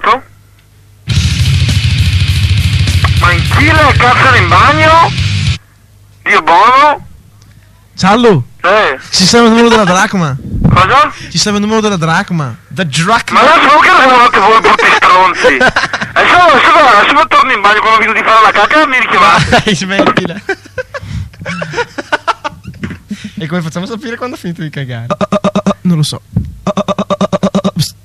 stato? Ma in Cile cazzano in bagno? Dio buono? Ciao! Eh. Ci serve il numero della dracma! Cosa? Ci serve il numero della dracma! The dracma! Ma non so che anche voi brutti stronzi! adesso, adesso, adesso torno in bagno quando ho finito di fare la cacca mi richiamate! Dai, smettila! e come facciamo a sapere quando ho finito di cagare? Oh, oh, oh, non lo so.